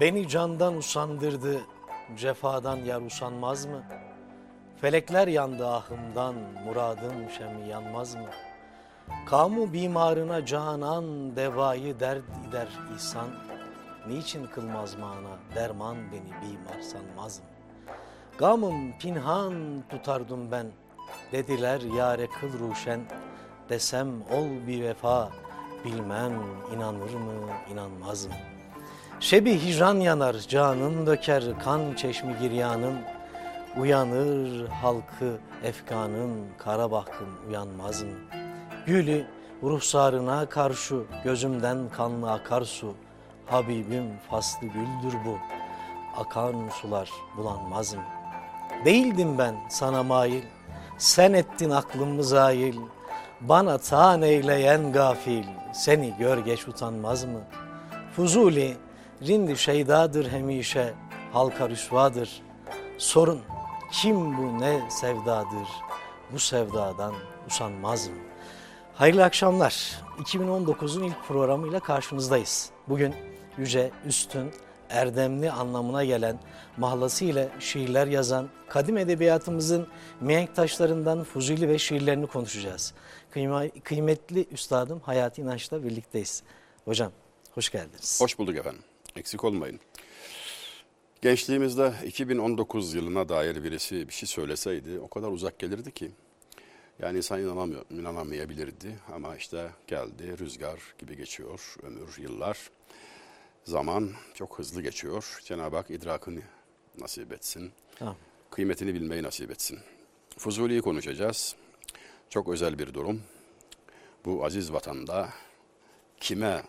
Beni candan usandırdı, cefadan yar usanmaz mı? Felekler yandı ahımdan, muradın şemi yanmaz mı? Kamu bimarına canan, devayı dert gider ihsan. Niçin kılmaz mana, derman beni bimar sanmaz mı? Gamım pinhan tutardım ben, dediler yare kıl ruşen. Desem ol bir vefa, bilmem inanır mı, inanmaz mı? Şebi hicran yanar, canın döker kan çeşmi giryanın. Uyanır halkı efkanın, kara bakın uyanmaz mı? Gülü ruhsarına karşı gözümden kanlı akarsu. Habibim faslı güldür bu, akan sular bulanmaz mı? Değildim ben sana mail, sen ettin aklımı zail. Bana tan eyleyen gafil, seni gör geç utanmaz mı? Fuzuli, rindi şeydadır hemişe, halka rüsvadır. Sorun, kim bu ne sevdadır, bu sevdadan usanmaz mı? Hayırlı akşamlar. 2019'un ilk programıyla karşınızdayız. Bugün yüce, üstün, erdemli anlamına gelen mahlası ile şiirler yazan kadim edebiyatımızın mihenk taşlarından Fuzuli ve şiirlerini konuşacağız. Kıymetli üstadım Hayati İnanç'la birlikteyiz. Hocam hoş geldiniz. Hoş bulduk efendim. Eksik olmayın. Gençliğimizde 2019 yılına dair birisi bir şey söyleseydi o kadar uzak gelirdi ki. Yani insan inanamıyor, inanamayabilirdi ama işte geldi rüzgar gibi geçiyor ömür, yıllar. Zaman çok hızlı geçiyor. Cenab-ı Hak idrakını nasip etsin. Tamam. Kıymetini bilmeyi nasip etsin. Fuzuli'yi konuşacağız. Çok özel bir durum. Bu aziz vatanda kime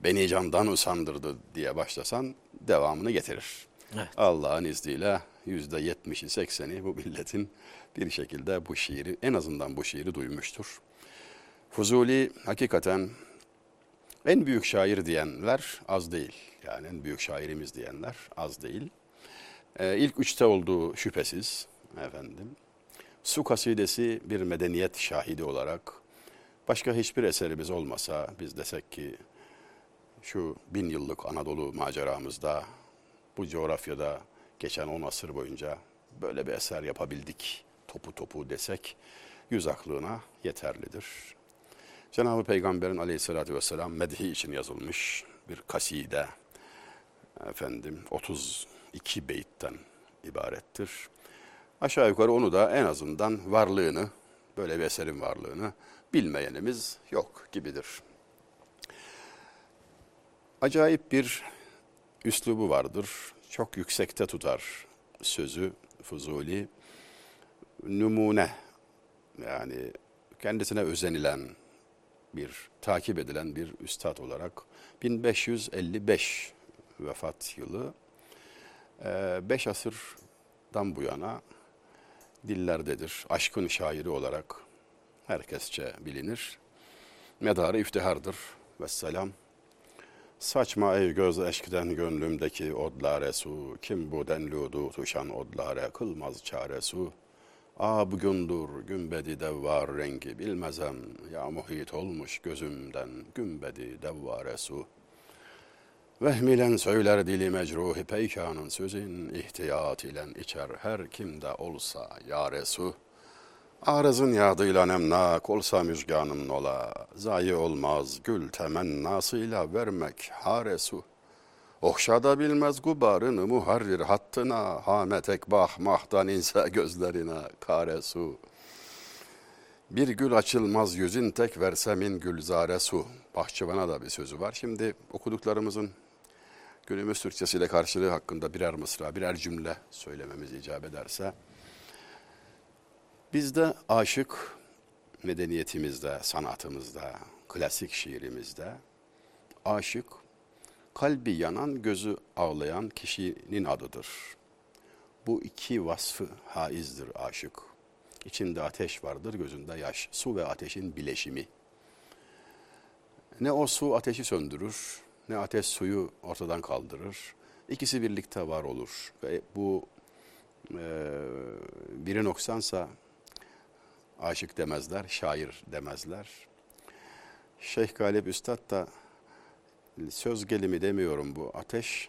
beni candan usandırdı diye başlasan devamını getirir. Evet. Allah'ın izniyle yüzde yetmişi sekseni bu milletin bir şekilde bu şiiri en azından bu şiiri duymuştur. Fuzuli hakikaten en büyük şair diyenler az değil. Yani en büyük şairimiz diyenler az değil. Ee, ilk üçte olduğu şüphesiz efendim. Su kasidesi bir medeniyet şahidi olarak başka hiçbir eserimiz olmasa biz desek ki şu bin yıllık Anadolu maceramızda bu coğrafyada geçen on asır boyunca böyle bir eser yapabildik topu topu desek yüz aklına yeterlidir. Cenab-ı Peygamber'in aleyhissalatü vesselam medhi için yazılmış bir kaside efendim 32 beyitten ibarettir. Aşağı yukarı onu da en azından varlığını, böyle bir eserin varlığını bilmeyenimiz yok gibidir. Acayip bir üslubu vardır. Çok yüksekte tutar sözü Fuzuli. Numune yani kendisine özenilen bir, takip edilen bir üstad olarak 1555 vefat yılı. Ee, beş asırdan bu yana dillerdedir. Aşkın şairi olarak herkesçe bilinir. Medarı iftihardır. Vesselam. Saçma ey göz eşkiden gönlümdeki odlare su, kim bu denludu tuşan odlare kılmaz çare su. A bugündür gümbedi devvar rengi bilmezem, ya muhit olmuş gözümden gümbedi devvare su. Vehmilen söyler dili mecruhi peykanın sözün ihtiyat ile içer her kimde olsa yare su. Arızın yadıyla nemnak olsa müjganım ola, zayi olmaz gül temennasıyla vermek hare su. Ohşada bilmez gubarını muharrir hattına, hamet ekbah mahtan inse gözlerine kare su. Bir gül açılmaz yüzün tek versemin gülzare su. Bahçıvan'a da bir sözü var. Şimdi okuduklarımızın günümüz Türkçesiyle karşılığı hakkında birer mısra, birer cümle söylememiz icap ederse. Bizde aşık medeniyetimizde, sanatımızda, klasik şiirimizde aşık kalbi yanan, gözü ağlayan kişinin adıdır. Bu iki vasfı haizdir aşık. İçinde ateş vardır, gözünde yaş. Su ve ateşin bileşimi. Ne o su ateşi söndürür, ne ateş suyu ortadan kaldırır. İkisi birlikte var olur. Ve bu e, biri noksansa aşık demezler, şair demezler. Şeyh Galip Üstad da söz gelimi demiyorum bu ateş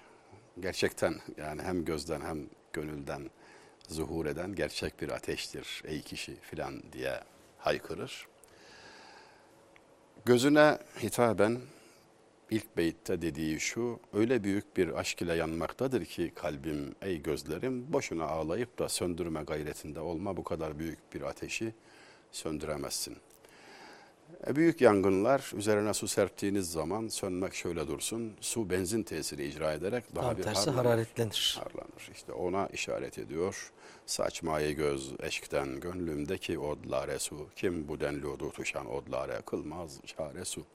gerçekten yani hem gözden hem gönülden zuhur eden gerçek bir ateştir ey kişi filan diye haykırır. Gözüne hitaben ilk beyitte dediği şu, öyle büyük bir aşk ile yanmaktadır ki kalbim, ey gözlerim, boşuna ağlayıp da söndürme gayretinde olma bu kadar büyük bir ateşi söndüremezsin. E, büyük yangınlar üzerine su serptiğiniz zaman sönmek şöyle dursun, su benzin tesiri icra ederek daha Tam bir tersi harlanır. hararetlenir. Harlanır. İşte ona işaret ediyor. Saçmayı göz eşkten gönlümdeki odlare su. Kim bu denli odu tuşan odlare kılmaz çare su.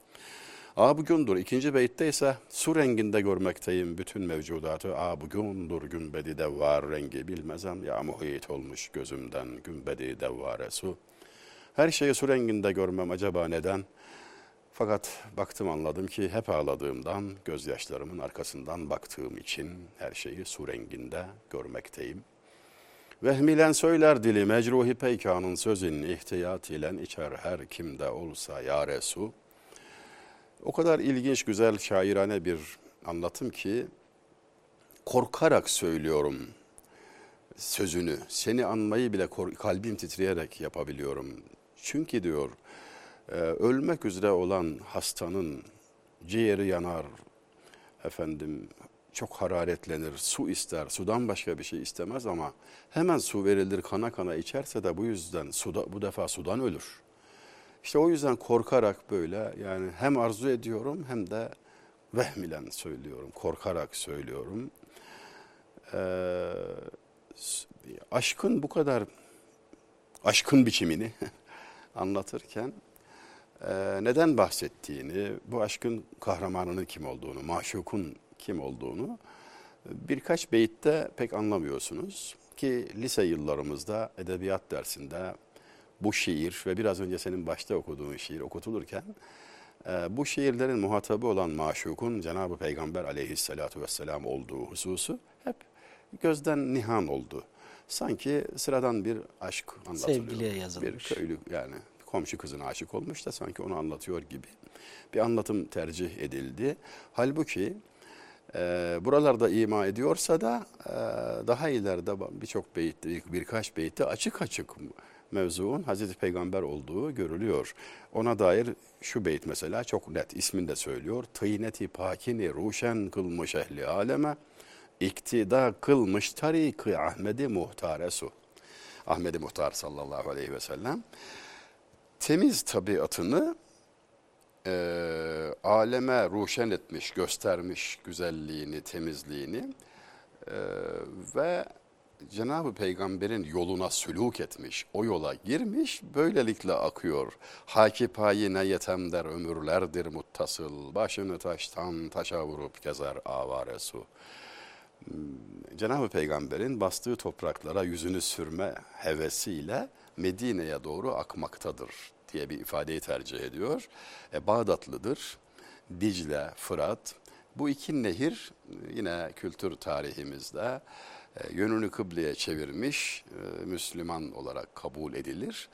A bugündür. İkinci beytte ise su renginde görmekteyim bütün mevcudatı. A bugündür gümbedi devvar rengi bilmezem ya muhit olmuş gözümden gümbedi devvare su. Her şeyi su renginde görmem acaba neden? Fakat baktım anladım ki hep ağladığımdan, gözyaşlarımın arkasından baktığım için her şeyi su renginde görmekteyim. Vehmilen söyler dili mecruhi peykanın sözün ihtiyat ile içer her kimde olsa yare su. O kadar ilginç, güzel, şairane bir anlatım ki korkarak söylüyorum sözünü. Seni anmayı bile kalbim titreyerek yapabiliyorum. Çünkü diyor e, ölmek üzere olan hastanın ciğeri yanar, efendim çok hararetlenir, su ister, sudan başka bir şey istemez ama hemen su verilir kana kana içerse de bu yüzden suda, bu defa sudan ölür. İşte o yüzden korkarak böyle yani hem arzu ediyorum hem de vehmilen söylüyorum, korkarak söylüyorum. Ee, aşkın bu kadar aşkın biçimini anlatırken e, neden bahsettiğini, bu aşkın kahramanının kim olduğunu, maşukun kim olduğunu e, birkaç beyitte pek anlamıyorsunuz. Ki lise yıllarımızda edebiyat dersinde bu şiir ve biraz önce senin başta okuduğun şiir okutulurken e, bu şiirlerin muhatabı olan maşukun Cenab-ı Peygamber aleyhissalatu vesselam olduğu hususu hep gözden nihan oldu. Sanki sıradan bir aşk anlatılıyor. Sevgiliye yazılmış. Bir köylü yani komşu kızına aşık olmuş da sanki onu anlatıyor gibi bir anlatım tercih edildi. Halbuki e, buralarda ima ediyorsa da e, daha ileride birçok beyitte, birkaç beyitte açık açık mevzuun Hazreti Peygamber olduğu görülüyor. Ona dair şu beyit mesela çok net ismini de söylüyor. Tıyneti pakini ruşen kılmış ehli aleme, iktida kılmış tariki Ahmedi Muhtare su. Ahmedi Muhtar sallallahu aleyhi ve sellem temiz tabiatını e, aleme ruşen etmiş, göstermiş güzelliğini, temizliğini e, ve Cenab-ı Peygamber'in yoluna sülük etmiş, o yola girmiş, böylelikle akıyor. Haki payine yetem der ömürlerdir muttasıl, başını taştan taşa vurup gezer avare su. Cenab-ı Peygamber'in bastığı topraklara yüzünü sürme hevesiyle Medine'ye doğru akmaktadır diye bir ifadeyi tercih ediyor. E, Bağdatlıdır. Dicle, Fırat. Bu iki nehir e, yine kültür tarihimizde e, yönünü kıbleye çevirmiş e, Müslüman olarak kabul edilir.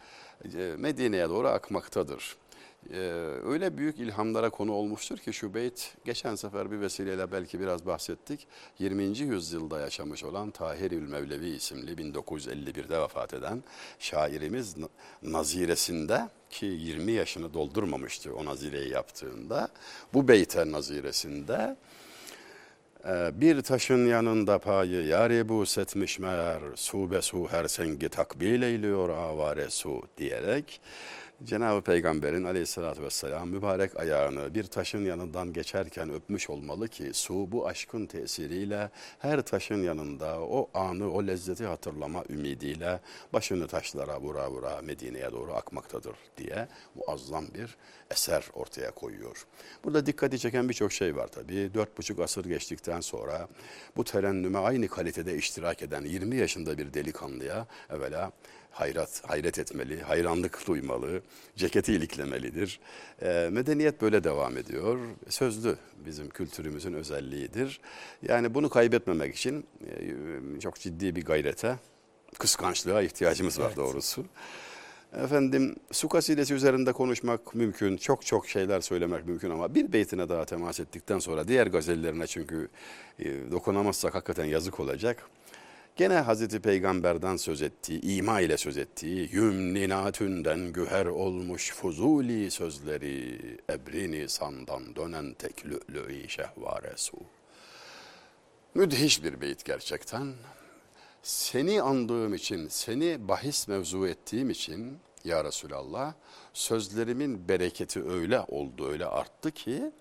E, Medine'ye doğru akmaktadır. Ee, öyle büyük ilhamlara konu olmuştur ki şu beyt geçen sefer bir vesileyle belki biraz bahsettik. 20. yüzyılda yaşamış olan Tahirül Mevlevi isimli 1951'de vefat eden şairimiz naziresinde ki 20 yaşını doldurmamıştı o nazireyi yaptığında. Bu beyte naziresinde ee, bir taşın yanında payı yari bu setmiş meğer su be su her sengi takbil eyliyor avare su diyerek Cenab-ı Peygamber'in aleyhissalatü vesselam mübarek ayağını bir taşın yanından geçerken öpmüş olmalı ki su bu aşkın tesiriyle her taşın yanında o anı o lezzeti hatırlama ümidiyle başını taşlara vura vura Medine'ye doğru akmaktadır diye muazzam bir eser ortaya koyuyor. Burada dikkati çeken birçok şey var tabii. Dört buçuk asır geçtikten sonra bu terennüme aynı kalitede iştirak eden 20 yaşında bir delikanlıya evvela hayrat, hayret etmeli, hayranlık duymalı, ceketi iliklemelidir. Ee, medeniyet böyle devam ediyor. Sözlü bizim kültürümüzün özelliğidir. Yani bunu kaybetmemek için e, çok ciddi bir gayrete, kıskançlığa ihtiyacımız var Evet. doğrusu. Efendim su kasidesi üzerinde konuşmak mümkün, çok çok şeyler söylemek mümkün ama bir beytine daha temas ettikten sonra diğer gazellerine çünkü e, dokunamazsak hakikaten yazık olacak. Gene Hazreti Peygamber'den söz ettiği, ima ile söz ettiği yümninatünden güher olmuş fuzuli sözleri ebrini sandan dönen tek lü'lü'i şehvare su. Müthiş bir beyit gerçekten. Seni andığım için, seni bahis mevzu ettiğim için ya Resulallah sözlerimin bereketi öyle oldu, öyle arttı ki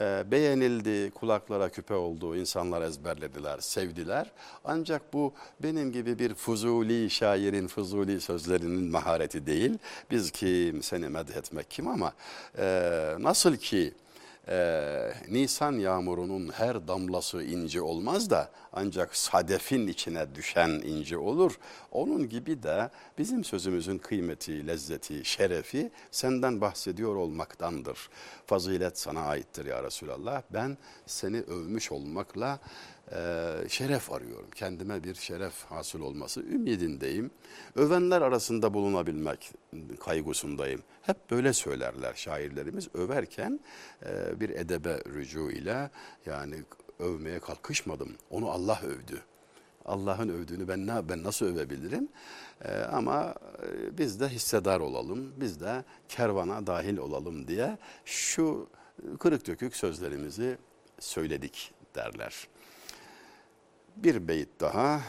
e, beğenildi, kulaklara küpe oldu, insanlar ezberlediler, sevdiler. Ancak bu benim gibi bir fuzuli şairin fuzuli sözlerinin mahareti değil. Biz kim, seni medhetmek kim ama e, nasıl ki e, Nisan yağmurunun her damlası ince olmaz da ancak sadefin içine düşen ince olur. Onun gibi de bizim sözümüzün kıymeti, lezzeti, şerefi senden bahsediyor olmaktandır. Fazilet sana aittir ya Resulallah. Ben seni övmüş olmakla e, şeref arıyorum. Kendime bir şeref hasıl olması ümidindeyim. Övenler arasında bulunabilmek kaygısındayım. Hep böyle söylerler şairlerimiz. Överken e, bir edebe rücu ile yani övmeye kalkışmadım. Onu Allah övdü. Allah'ın övdüğünü ben ne ben nasıl övebilirim? Ee, ama e, biz de hissedar olalım, biz de kervana dahil olalım diye şu kırık dökük sözlerimizi söyledik derler. Bir beyit daha.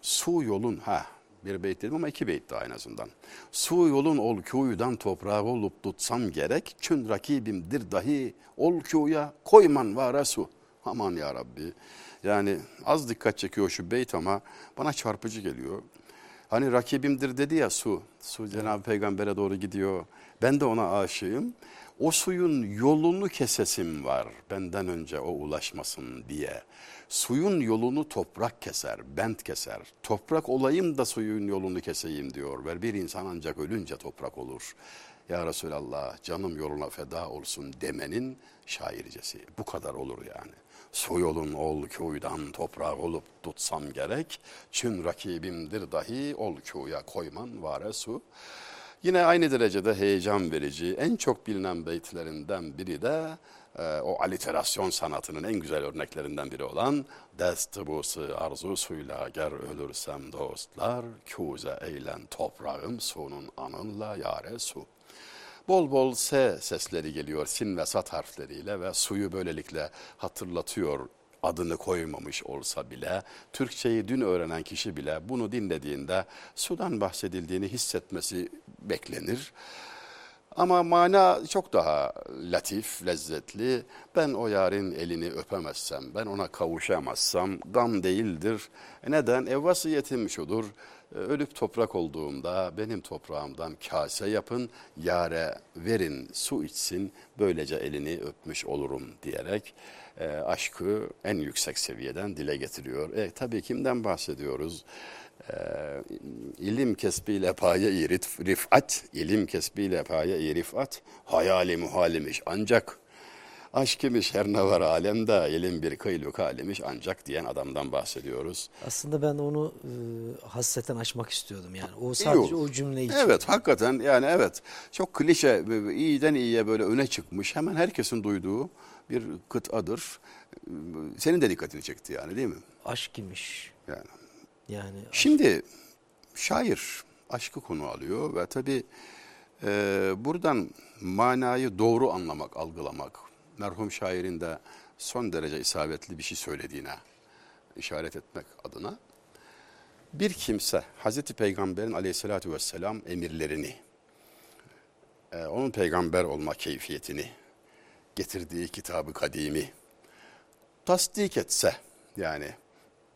Su yolun ha bir beyt dedim ama iki beyt daha en azından. Su yolun ol köyden toprağı olup tutsam gerek. Çün rakibimdir dahi ol köye koyman vara su. Aman ya Rabbi. Yani az dikkat çekiyor şu beyt ama bana çarpıcı geliyor. Hani rakibimdir dedi ya su. Su Cenab-ı Peygamber'e doğru gidiyor. Ben de ona aşığım. O suyun yolunu kesesim var benden önce o ulaşmasın diye. Suyun yolunu toprak keser, bent keser. Toprak olayım da suyun yolunu keseyim diyor. Ve bir insan ancak ölünce toprak olur. Ya Resulallah canım yoluna feda olsun demenin şaircesi. Bu kadar olur yani. Su yolun ol köyden toprağı olup tutsam gerek. Çün rakibimdir dahi ol köye koyman vare su. Yine aynı derecede heyecan verici, en çok bilinen beytlerinden biri de e, o aliterasyon sanatının en güzel örneklerinden biri olan Dest busu arzusuyla ger ölürsem dostlar, küze eylen toprağım sunun anınla yare su. Bol bol S sesleri geliyor sin ve sat harfleriyle ve suyu böylelikle hatırlatıyor adını koymamış olsa bile Türkçeyi dün öğrenen kişi bile bunu dinlediğinde sudan bahsedildiğini hissetmesi beklenir. Ama mana çok daha latif, lezzetli. Ben o yarın elini öpemezsem, ben ona kavuşamazsam gam değildir. Neden? E vasiyetim şudur. Ölüp toprak olduğumda benim toprağımdan kase yapın, yare verin, su içsin, böylece elini öpmüş olurum diyerek e, aşkı en yüksek seviyeden dile getiriyor. E, tabii kimden bahsediyoruz? E, ilim kesbiyle paye rifat, ilim kesbiyle paye rifat, hayali muhalimiş ancak aşk imiş her ne var alemde, ilim bir kıyluk halimiş ancak diyen adamdan bahsediyoruz. Aslında ben onu e, hasreten açmak istiyordum yani. O sadece o cümle için. Evet hakikaten yani evet çok klişe iyiden iyiye böyle öne çıkmış hemen herkesin duyduğu bir kıtadır. Senin de dikkatini çekti yani değil mi? Aşk imiş. Yani. Yani Şimdi şair aşkı konu alıyor ve tabi e, buradan manayı doğru anlamak, algılamak, merhum şairin de son derece isabetli bir şey söylediğine işaret etmek adına bir kimse Hazreti Peygamber'in aleyhissalatü vesselam emirlerini, e, onun peygamber olma keyfiyetini, getirdiği kitabı kadimi tasdik etse yani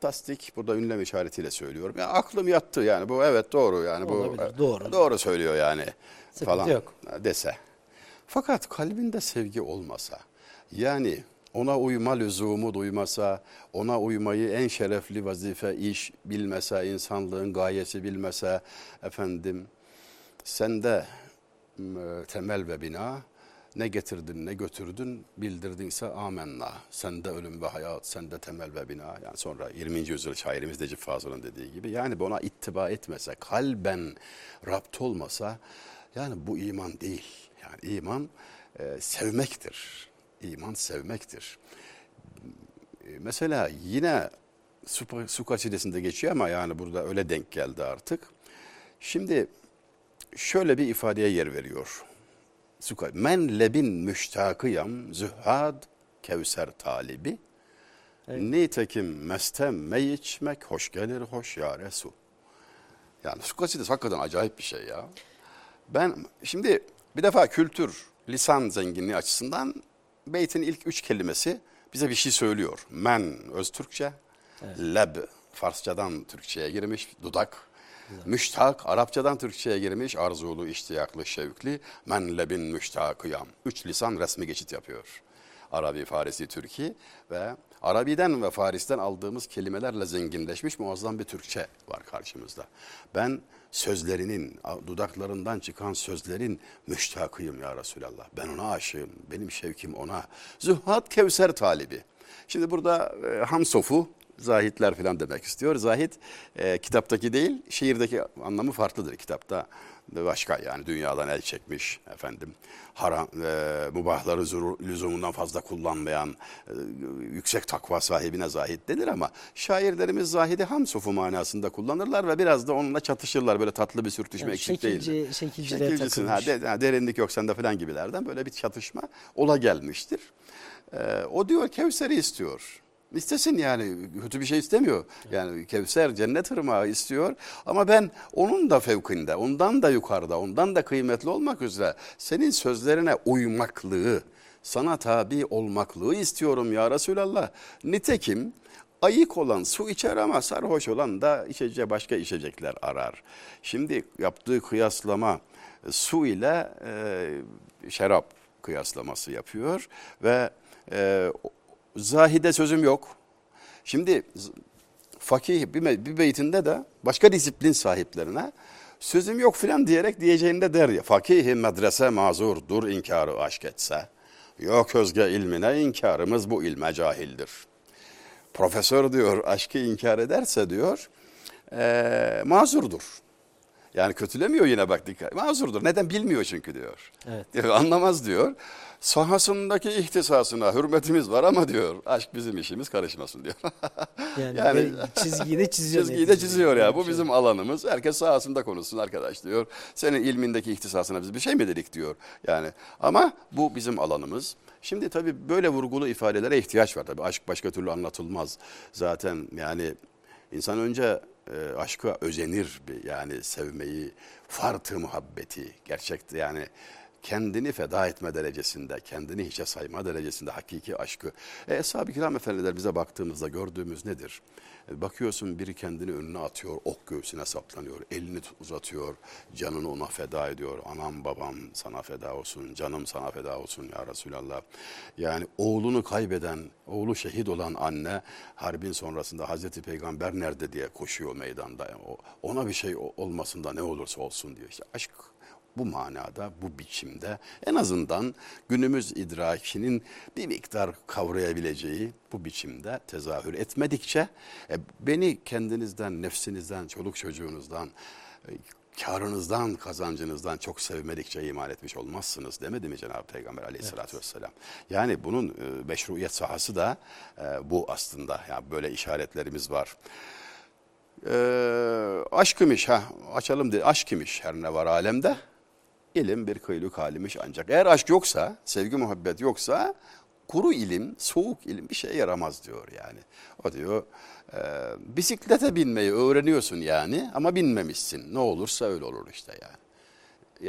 tasdik burada ünlem işaretiyle söylüyorum. Ya aklım yattı yani bu evet doğru yani bu Olabilir, doğru. doğru söylüyor yani Sıkıntı falan yok. dese. Fakat kalbinde sevgi olmasa yani ona uyma lüzumu duymasa, ona uymayı en şerefli vazife, iş bilmese, insanlığın gayesi bilmese, efendim sende temel ve bina Ne getirdin ne götürdün bildirdinse amenna. Sende ölüm ve hayat, sende temel ve bina. Yani sonra 20. yüzyıl şairimiz Necip Fazıl'ın dediği gibi. Yani buna ittiba etmese, kalben rapt olmasa yani bu iman değil. Yani iman e, sevmektir. İman sevmektir. E, mesela yine su, kasidesinde geçiyor ama yani burada öyle denk geldi artık. Şimdi şöyle bir ifadeye yer veriyor. Men lebin müştakıyam zühad kevser talibi. Evet. Nitekim mestem mey içmek hoş gelir hoş ya Resul. Yani su kasidesi hakikaten acayip bir şey ya. Ben şimdi bir defa kültür, lisan zenginliği açısından beytin ilk üç kelimesi bize bir şey söylüyor. Men öz Türkçe, evet. leb Farsçadan Türkçe'ye girmiş, dudak. Müştak, Arapçadan Türkçe'ye girmiş, arzulu, iştiyaklı, şevkli, men lebin müştakıyam. Üç lisan resmi geçit yapıyor. Arabi, Farisi, Türki ve Arabi'den ve Faris'ten aldığımız kelimelerle zenginleşmiş muazzam bir Türkçe var karşımızda. Ben sözlerinin, dudaklarından çıkan sözlerin müştakıyım ya Resulallah. Ben ona aşığım, benim şevkim ona. Zühhat Kevser talibi. Şimdi burada e, Hamsof'u zahitler falan demek istiyor. Zahit e, kitaptaki değil, şiirdeki anlamı farklıdır kitapta başka yani dünyadan el çekmiş efendim haram e, mubahları zuru, lüzumundan fazla kullanmayan e, yüksek takva sahibine zahit denir ama şairlerimiz zahidi hamsufu manasında kullanırlar ve biraz da onunla çatışırlar böyle tatlı bir sürtüşme yani eksik şekilci, değil. Şekilcisin ha, de, ha, derinlik yok sende falan gibilerden böyle bir çatışma ola gelmiştir. E, o diyor Kevser'i istiyor. İstesin yani kötü bir şey istemiyor. Yani Kevser cennet ırmağı istiyor ama ben onun da fevkinde, ondan da yukarıda, ondan da kıymetli olmak üzere senin sözlerine uymaklığı, sana tabi olmaklığı istiyorum ya Resulallah. Nitekim ayık olan su içer ama sarhoş olan da içeceği başka içecekler arar. Şimdi yaptığı kıyaslama su ile e, şarap kıyaslaması yapıyor ve e, Zahide sözüm yok. Şimdi fakih bir, bir beytinde de başka disiplin sahiplerine sözüm yok filan diyerek diyeceğinde der ya. Fakihi medrese mazurdur inkarı aşk etse. Yok özge ilmine inkarımız bu ilme cahildir. Profesör diyor aşkı inkar ederse diyor e, mazurdur. Yani kötülemiyor yine bak dikkat. Mazurdur. Neden bilmiyor çünkü diyor. Evet. Diyor, anlamaz diyor sahasındaki ihtisasına hürmetimiz var ama diyor aşk bizim işimiz karışmasın diyor. yani, yani çizgiyi de çiziyor. Çizgiyi de çiziyor ya bu şey. bizim alanımız herkes sahasında konuşsun arkadaş diyor. Senin ilmindeki ihtisasına biz bir şey mi dedik diyor. Yani ama bu bizim alanımız. Şimdi tabii böyle vurgulu ifadelere ihtiyaç var tabii aşk başka türlü anlatılmaz. Zaten yani insan önce e, aşka özenir yani sevmeyi, fartı muhabbeti gerçekte yani kendini feda etme derecesinde, kendini hiçe sayma derecesinde hakiki aşkı. E, Eshab-ı Kiram Efendiler bize baktığımızda gördüğümüz nedir? Bakıyorsun biri kendini önüne atıyor, ok göğsüne saplanıyor, elini uzatıyor, canını ona feda ediyor. Anam babam sana feda olsun, canım sana feda olsun ya Resulallah. Yani oğlunu kaybeden, oğlu şehit olan anne harbin sonrasında Hazreti Peygamber nerede diye koşuyor meydanda. Ona bir şey olmasında ne olursa olsun diyor. İşte aşk bu manada, bu biçimde en azından günümüz idrakinin bir miktar kavrayabileceği bu biçimde tezahür etmedikçe e, beni kendinizden, nefsinizden, çoluk çocuğunuzdan, e, karınızdan, kazancınızdan çok sevmedikçe iman etmiş olmazsınız demedi mi Cenab-ı Peygamber aleyhissalatü evet. vesselam? Yani bunun e, meşruiyet sahası da e, bu aslında. Yani böyle işaretlerimiz var. E, aşk imiş ha açalım diye aşk imiş her ne var alemde ilim bir kıyluk halimiş ancak. Eğer aşk yoksa, sevgi muhabbet yoksa kuru ilim, soğuk ilim bir şeye yaramaz diyor yani. O diyor e, bisiklete binmeyi öğreniyorsun yani ama binmemişsin. Ne olursa öyle olur işte yani.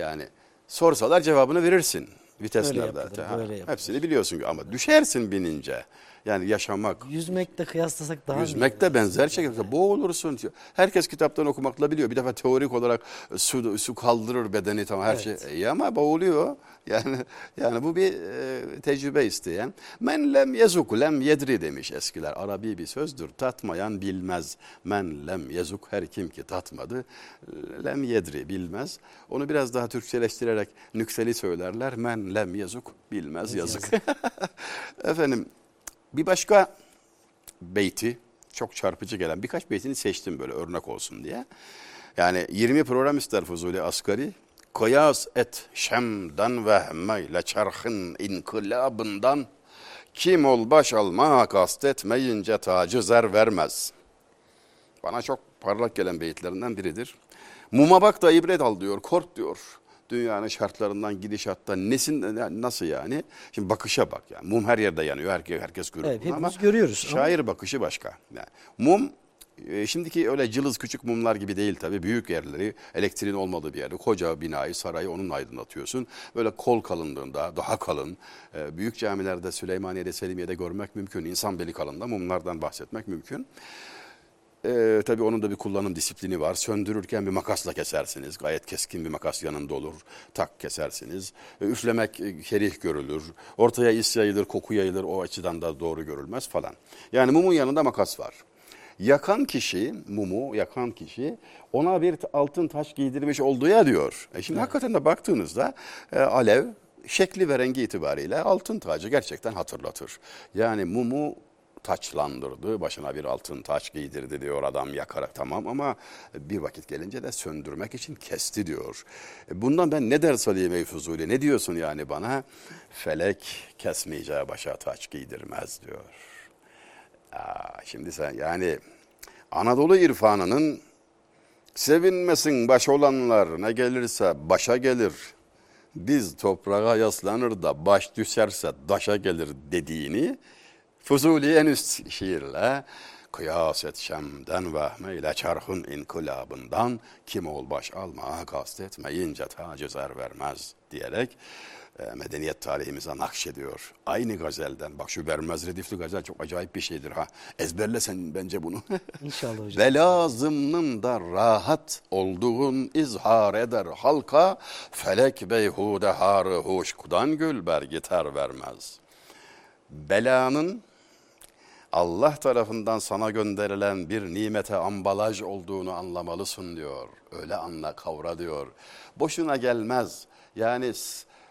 Yani sorsalar cevabını verirsin. Viteslerde. Öyle yapılır, Hepsini biliyorsun ama düşersin binince. Yani yaşamak, Yüzmekle kıyaslasak daha? Yüzmekte benzer şekilde boğulursun. Herkes kitaptan okumakla biliyor. Bir defa teorik olarak su, su kaldırır bedeni tamam her Evet. şey. İyi ama boğuluyor. Yani yani bu bir e, tecrübe isteyen. Men lem yezuk lem yedri demiş eskiler. Arabi bir sözdür. Tatmayan bilmez. Men lem yezuk her kim ki tatmadı lem yedri bilmez. Onu biraz daha Türkçeleştirerek nükseli söylerler. Men lem yezuk bilmez yazık. Efendim bir başka beyti çok çarpıcı gelen birkaç beytini seçtim böyle örnek olsun diye. Yani 20 program ister Fuzuli Asgari. Kıyas et şemden ve hemmeyle çarhın inkılabından kim ol baş alma kastetmeyince tacı zer vermez. Bana çok parlak gelen beyitlerinden biridir. Muma bak da ibret al diyor, kork diyor. Dünyanın şartlarından, gidişattan, nesin, nasıl yani? Şimdi bakışa bak yani. Mum her yerde yanıyor, herkes, herkes görüyor Evet, bunu ama görüyoruz ama- Şair bakışı başka. Yani mum e, şimdiki öyle cılız küçük mumlar gibi değil tabii. Büyük yerleri, elektriğin olmadığı bir yerde koca binayı, sarayı onun aydınlatıyorsun. Böyle kol kalınlığında, daha kalın. e, Büyük camilerde, Süleymaniye'de, Selimiye'de görmek mümkün. İnsan beli kalınlığında mumlardan bahsetmek mümkün. Ee, tabii onun da bir kullanım disiplini var. Söndürürken bir makasla kesersiniz. Gayet keskin bir makas yanında olur. Tak kesersiniz. Ee, üflemek e, kerih görülür. Ortaya is yayılır, koku yayılır. O açıdan da doğru görülmez falan. Yani mumun yanında makas var. Yakan kişi, mumu yakan kişi ona bir altın taş giydirmiş olduğu ya diyor. E şimdi hakikaten de baktığınızda e, alev şekli ve rengi itibariyle altın tacı gerçekten hatırlatır. Yani mumu taçlandırdı, başına bir altın taç giydirdi diyor adam yakarak tamam ama bir vakit gelince de söndürmek için kesti diyor. E, Bundan ben ne ders alayım ey Fuzuli? Ne diyorsun yani bana? Felek kesmeyeceği başa taç giydirmez diyor. Aa, şimdi sen yani Anadolu irfanının sevinmesin baş olanlar ne gelirse başa gelir. Diz toprağa yaslanır da baş düşerse daşa gelir dediğini Fuzuli en üst şiirle kıyas et şemden vehmeyle çarhın inkılabından kim ol baş alma kastetmeyince tacı zer vermez diyerek e, medeniyet tarihimize nakşediyor. Aynı gazelden bak şu vermez redifli gazel çok acayip bir şeydir ha. Ezberle sen bence bunu. İnşallah hocam. Ve lazımnın da rahat olduğun izhar eder halka felek beyhude harı huşkudan gül bergiter vermez. Belanın Allah tarafından sana gönderilen bir nimete ambalaj olduğunu anlamalısın diyor. Öyle anla kavra diyor. Boşuna gelmez. Yani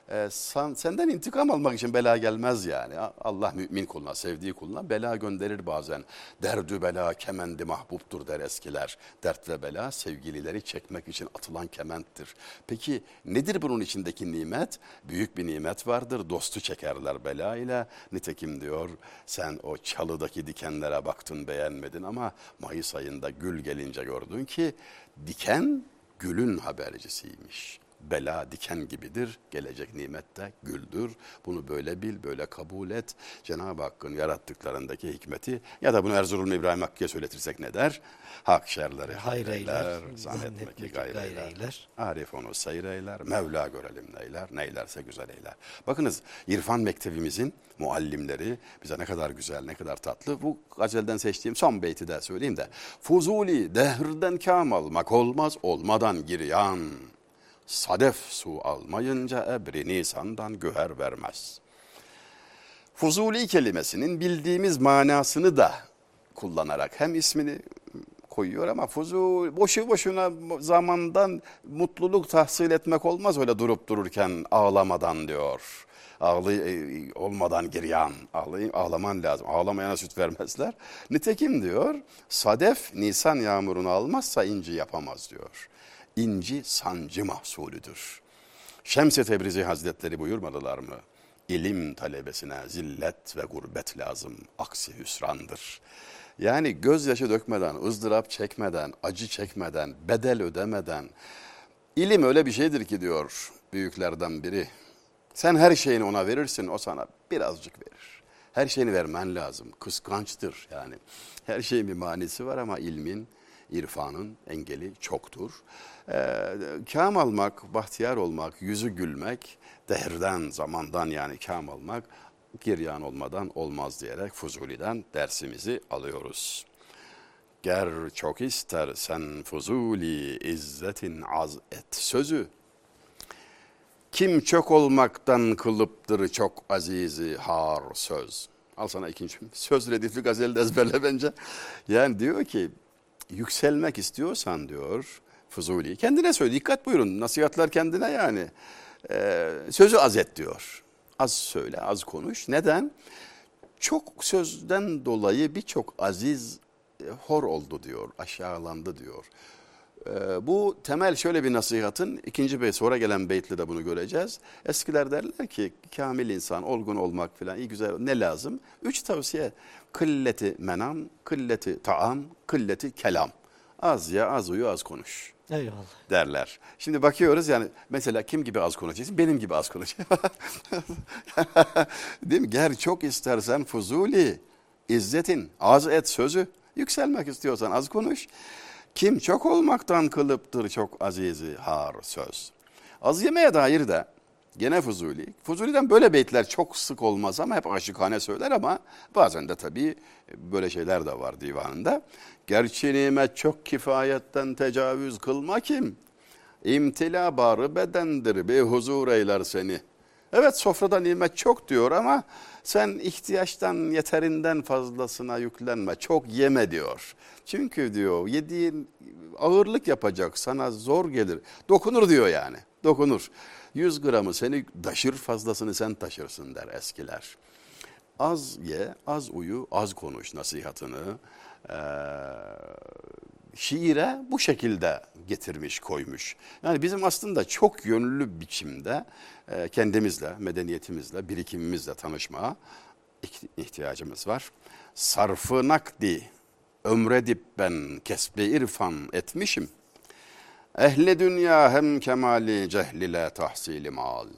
e, san- senden intikam almak için bela gelmez yani. Allah mümin kuluna, sevdiği kuluna bela gönderir bazen. Derdü bela kemendi mahbuptur der eskiler. Dert ve bela sevgilileri çekmek için atılan kementtir. Peki nedir bunun içindeki nimet? Büyük bir nimet vardır. Dostu çekerler bela ile. Nitekim diyor sen o çalıdaki dikenlere baktın beğenmedin ama Mayıs ayında gül gelince gördün ki diken gülün habercisiymiş. Bela diken gibidir, gelecek nimet de güldür. Bunu böyle bil, böyle kabul et. Cenab-ı Hakk'ın yarattıklarındaki hikmeti ya da bunu Erzurum İbrahim Hakkı'ya söyletirse ne der? Hak şerleri hayreyler, zannetme ki gayreyler. gayreyler. Arif onu seyreyler, Mevla görelim neyler, neylerse güzel eyler. Bakınız İrfan Mektebimizin muallimleri bize ne kadar güzel, ne kadar tatlı. Bu gazelden seçtiğim son beyti de söyleyeyim de. Fuzuli dehrden kam almak olmaz, olmadan giryan. Sadef su almayınca ebri nisandan güher vermez. Fuzuli kelimesinin bildiğimiz manasını da kullanarak hem ismini koyuyor ama fuzul boşu boşuna zamandan mutluluk tahsil etmek olmaz öyle durup dururken ağlamadan diyor. Ağlay e, olmadan giryan, ağlay ağlaman lazım. Ağlamayana süt vermezler. Nitekim diyor, sadef Nisan yağmurunu almazsa inci yapamaz diyor. İnci sancı mahsulüdür. Şems-i Tebrizi Hazretleri buyurmadılar mı? İlim talebesine zillet ve gurbet lazım, aksi hüsrandır. Yani gözyaşı dökmeden, ızdırap çekmeden, acı çekmeden, bedel ödemeden, ilim öyle bir şeydir ki diyor büyüklerden biri. Sen her şeyini ona verirsin, o sana birazcık verir. Her şeyini vermen lazım. Kıskançtır yani. Her şeyin bir manisi var ama ilmin, irfanın engeli çoktur. Ee, kam almak, bahtiyar olmak, yüzü gülmek, dehrden, zamandan yani kam almak giryan olmadan olmaz diyerek Fuzuli'den dersimizi alıyoruz. Ger çok istersen Fuzuli izzetin az et sözü. Kim çok olmaktan kılıptır çok azizi har söz. Al sana ikinci söz redifli gazeli de ezberle bence. Yani diyor ki yükselmek istiyorsan diyor Fuzuli. Kendine söyle dikkat buyurun nasihatler kendine yani. Ee, sözü az et diyor. Az söyle az konuş. Neden? Çok sözden dolayı birçok aziz e, hor oldu diyor, aşağılandı diyor. Ee, bu temel şöyle bir nasihatın ikinci beyt sonra gelen beytle de bunu göreceğiz. Eskiler derler ki kamil insan, olgun olmak falan iyi güzel ne lazım? Üç tavsiye kılleti menam, kılleti taam, kılleti kelam. Az ya az uyu az konuş Eyvallah. derler. Şimdi bakıyoruz yani mesela kim gibi az konuşacaksın? Benim gibi az konuşacaksın. Değil mi? Ger çok istersen fuzuli, izzetin, az et sözü. Yükselmek istiyorsan az konuş. Kim çok olmaktan kılıptır çok azizi har söz. Az yemeye dair de gene Fuzuli. Fuzuli'den böyle beytler çok sık olmaz ama hep aşıkane söyler ama bazen de tabii böyle şeyler de var divanında. Gerçi nimet çok kifayetten tecavüz kılma kim? İmtila barı bedendir bir huzur eyler seni. Evet sofrada nimet çok diyor ama sen ihtiyaçtan yeterinden fazlasına yüklenme. Çok yeme diyor. Çünkü diyor yediğin ağırlık yapacak sana zor gelir. Dokunur diyor yani. Dokunur. 100 gramı seni taşır fazlasını sen taşırsın der eskiler. Az ye, az uyu, az konuş nasihatını. Ee, şiire bu şekilde getirmiş, koymuş. Yani bizim aslında çok yönlü biçimde e, kendimizle, medeniyetimizle, birikimimizle tanışmaya ihtiyacımız var. Sarfı nakdi ömredip ben kesbi irfan etmişim. Ehli dünya hem kemali cehlile tahsili mal.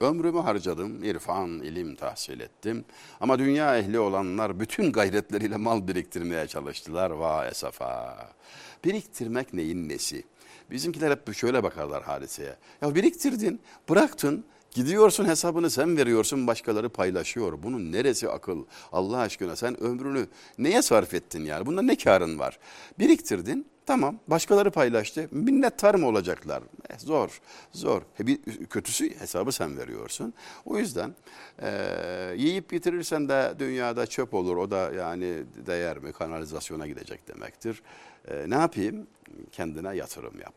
Ömrümü harcadım, irfan, ilim tahsil ettim. Ama dünya ehli olanlar bütün gayretleriyle mal biriktirmeye çalıştılar. Va esafa. Biriktirmek neyin nesi? Bizimkiler hep şöyle bakarlar hadiseye. Ya biriktirdin, bıraktın, Gidiyorsun hesabını sen veriyorsun başkaları paylaşıyor. Bunun neresi akıl? Allah aşkına sen ömrünü neye sarf ettin yani? Bunda ne karın var? Biriktirdin tamam başkaları paylaştı. Minnettar mı olacaklar? Eh, zor zor. Bir, kötüsü hesabı sen veriyorsun. O yüzden e, yiyip bitirirsen de dünyada çöp olur. O da yani değer mi kanalizasyona gidecek demektir. E, ne yapayım? Kendine yatırım yap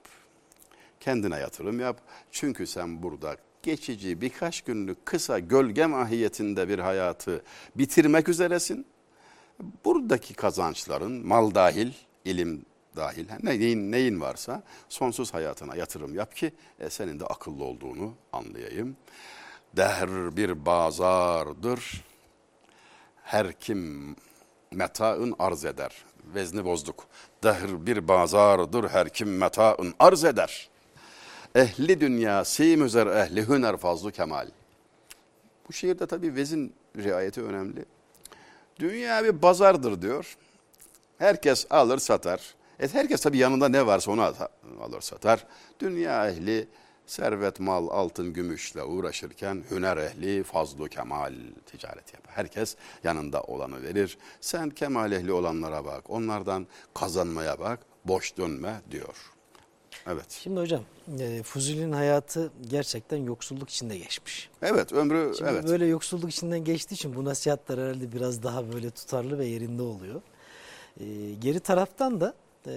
kendine yatırım yap. Çünkü sen burada geçici birkaç günlük kısa gölge mahiyetinde bir hayatı bitirmek üzeresin. Buradaki kazançların mal dahil, ilim dahil neyin, neyin varsa sonsuz hayatına yatırım yap ki e, senin de akıllı olduğunu anlayayım. Dehr bir bazardır. Her kim metaın arz eder. Vezni bozduk. Dehr bir bazardır her kim metaın arz eder. Ehli dünya sim üzer ehli hüner fazlu kemal. Bu şiirde tabii vezin riayeti önemli. Dünya bir pazardır diyor. Herkes alır satar. E herkes tabii yanında ne varsa onu alır satar. Dünya ehli servet, mal, altın, gümüşle uğraşırken hüner ehli fazlu kemal ticaret yapar. Herkes yanında olanı verir. Sen kemal ehli olanlara bak. Onlardan kazanmaya bak. Boş dönme diyor. Evet. Şimdi hocam e, Fuzuli'nin hayatı gerçekten yoksulluk içinde geçmiş. Evet ömrü Şimdi evet. böyle yoksulluk içinden geçtiği için bu nasihatler herhalde biraz daha böyle tutarlı ve yerinde oluyor. E, geri taraftan da e,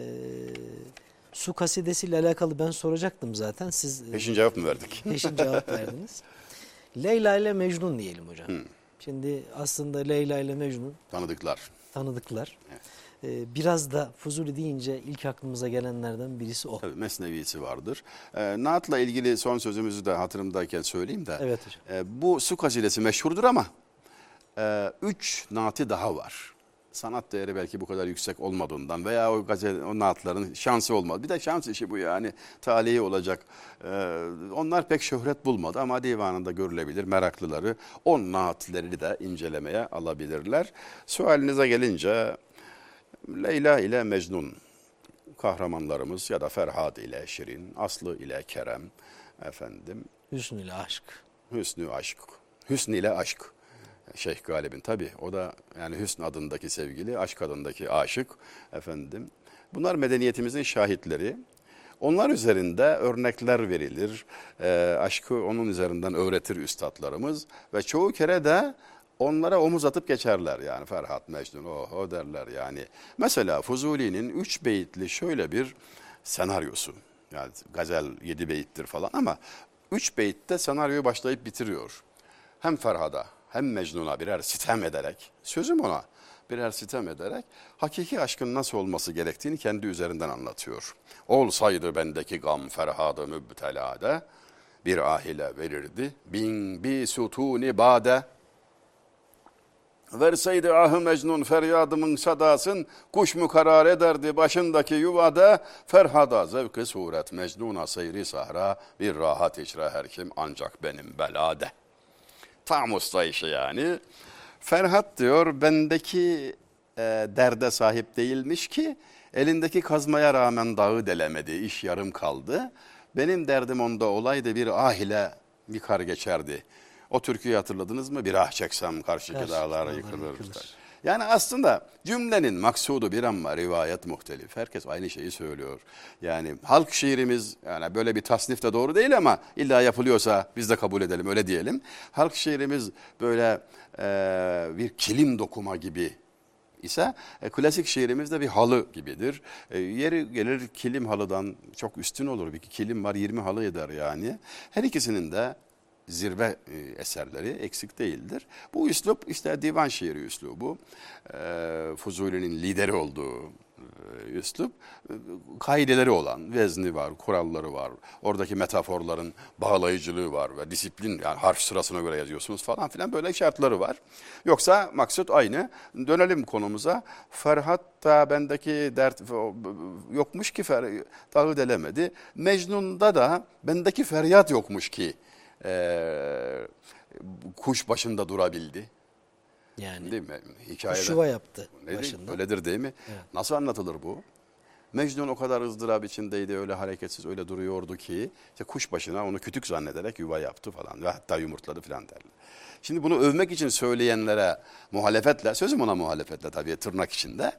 su kasidesiyle alakalı ben soracaktım zaten. Siz e, Peşin cevap mı verdik? peşin cevap verdiniz. Leyla ile Mecnun diyelim hocam. Şimdi aslında Leyla ile Mecnun Tanıdıklar. tanıdıklar. Evet. E, biraz da Fuzuli deyince ilk aklımıza gelenlerden birisi o. Tabii mesnevisi vardır. Ee, Naat'la ilgili son sözümüzü de hatırımdayken söyleyeyim de. Evet hocam. Ee, bu su kasidesi meşhurdur ama e, üç naati daha var. Sanat değeri belki bu kadar yüksek olmadığından veya o gazete, o naatların şansı olmadı. Bir de şans işi bu yani talihi olacak. Ee, onlar pek şöhret bulmadı ama divanında görülebilir meraklıları. O naatleri de incelemeye alabilirler. Sualinize gelince Leyla ile Mecnun kahramanlarımız ya da Ferhad ile Şirin, Aslı ile Kerem, efendim Hüsnü ile aşk. Hüsnü aşk, Hüsnü ile aşk. Şeyh Galip'in tabi o da yani Hüsn adındaki sevgili, aşk adındaki aşık efendim. Bunlar medeniyetimizin şahitleri. Onlar üzerinde örnekler verilir. Ee, aşkı onun üzerinden öğretir üstadlarımız ve çoğu kere de onlara omuz atıp geçerler yani Ferhat Mecnun o, o derler yani. Mesela Fuzuli'nin üç beyitli şöyle bir senaryosu. Yani gazel yedi beyittir falan ama üç beyitte senaryoyu başlayıp bitiriyor. Hem Ferhat'a hem Mecnun'a birer sitem ederek, sözüm ona birer sitem ederek hakiki aşkın nasıl olması gerektiğini kendi üzerinden anlatıyor. Olsaydı bendeki gam Ferhadı mübtelade bir ahile verirdi bin bi sutuni bade. Verseydi ahı Mecnun feryadımın sadasın, kuş mu karar ederdi başındaki yuvada, Ferhada zevki suret Mecnun'a seyri sahra, bir rahat içre her kim ancak benim belade. Tam usta işi yani. Ferhat diyor bendeki e, derde sahip değilmiş ki elindeki kazmaya rağmen dağı delemedi, iş yarım kaldı. Benim derdim onda olaydı bir ah ile yıkar geçerdi. O türküyü hatırladınız mı? Bir ah çeksem karşıki Karşı dağlar dağlar yıkılır. yıkılır. Yani aslında cümlenin maksudu bir ama rivayet muhtelif. Herkes aynı şeyi söylüyor. Yani halk şiirimiz yani böyle bir tasnif de doğru değil ama illa yapılıyorsa biz de kabul edelim öyle diyelim. Halk şiirimiz böyle e, bir kilim dokuma gibi ise e, klasik şiirimiz de bir halı gibidir. E, yeri gelir kilim halıdan çok üstün olur. Bir kilim var 20 halı eder yani. Her ikisinin de zirve e, eserleri eksik değildir. Bu üslup işte divan şiiri üslubu. E, Fuzuli'nin lideri olduğu e, üslup kaideleri olan vezni var, kuralları var. Oradaki metaforların bağlayıcılığı var ve disiplin yani harf sırasına göre yazıyorsunuz falan filan böyle şartları var. Yoksa maksut aynı. Dönelim konumuza. Ferhat da bendeki dert yokmuş ki fer, dağı delemedi. Mecnun'da da bendeki feryat yokmuş ki e, kuş başında durabildi. Yani Değil mi? Hikayede. kuş yuva yaptı Nedir? başında. Öyledir değil mi? Evet. Nasıl anlatılır bu? Mecnun o kadar ızdırap içindeydi, öyle hareketsiz, öyle duruyordu ki işte kuş başına onu kütük zannederek yuva yaptı falan ve hatta yumurtladı falan derler. Şimdi bunu övmek için söyleyenlere muhalefetle, sözüm ona muhalefetle tabii tırnak içinde.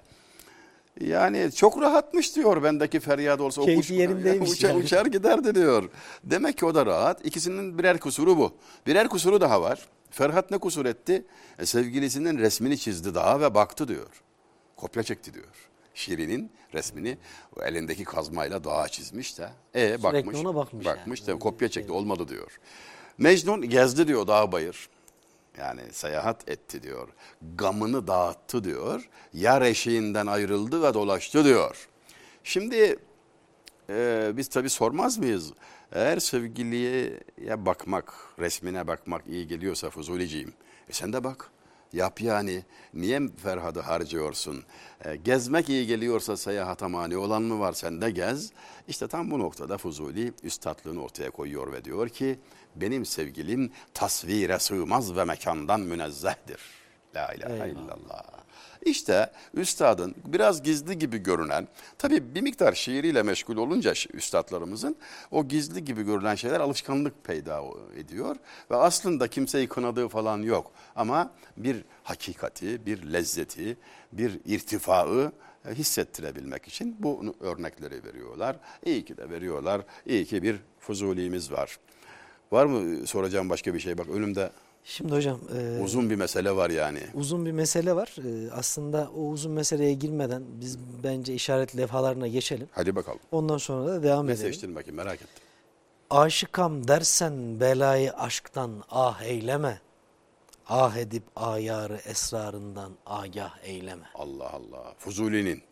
Yani çok rahatmış diyor bendeki feryat olsa o Keyfi kuş yerindeymiş uçar, yani. uçar giderdi diyor. Demek ki o da rahat. İkisinin birer kusuru bu. Birer kusuru daha var. Ferhat ne kusur etti? E, sevgilisinin resmini çizdi daha ve baktı diyor. Kopya çekti diyor. Şirin'in resmini o elindeki kazmayla dağa çizmiş de. E bakmış. ona bakmış Bakmış yani. da kopya çekti olmadı diyor. Mecnun gezdi diyor dağ bayır. Yani seyahat etti diyor. Gamını dağıttı diyor. Yar eşiğinden ayrıldı ve dolaştı diyor. Şimdi e, biz tabii sormaz mıyız? Eğer sevgiliye bakmak, resmine bakmak iyi geliyorsa Fuzuliciğim, e sen de bak. Yap yani. Niye Ferhat'ı harcıyorsun? E, gezmek iyi geliyorsa seyahata mani olan mı var? Sen de gez. İşte tam bu noktada Fuzuli üstadlığını ortaya koyuyor ve diyor ki benim sevgilim tasvire sığmaz ve mekandan münezzehtir. La ilahe Eyvallah. illallah. İşte üstadın biraz gizli gibi görünen, tabii bir miktar şiiriyle meşgul olunca üstadlarımızın o gizli gibi görünen şeyler alışkanlık peyda ediyor. Ve aslında kimseyi kınadığı falan yok. Ama bir hakikati, bir lezzeti, bir irtifaı e, hissettirebilmek için bu örnekleri veriyorlar. İyi ki de veriyorlar. İyi ki bir fuzulimiz var. Var mı soracağım başka bir şey? Bak önümde Şimdi hocam e, uzun bir mesele var yani. uzun bir mesele var. E, aslında o uzun meseleye girmeden biz bence işaret levhalarına geçelim. Hadi bakalım. Ondan sonra da devam Ne edelim. seçtin bakayım merak ettim. Aşıkam dersen belayı aşktan ah eyleme. Ah edip ayarı esrarından agah eyleme. Allah Allah. Fuzuli'nin.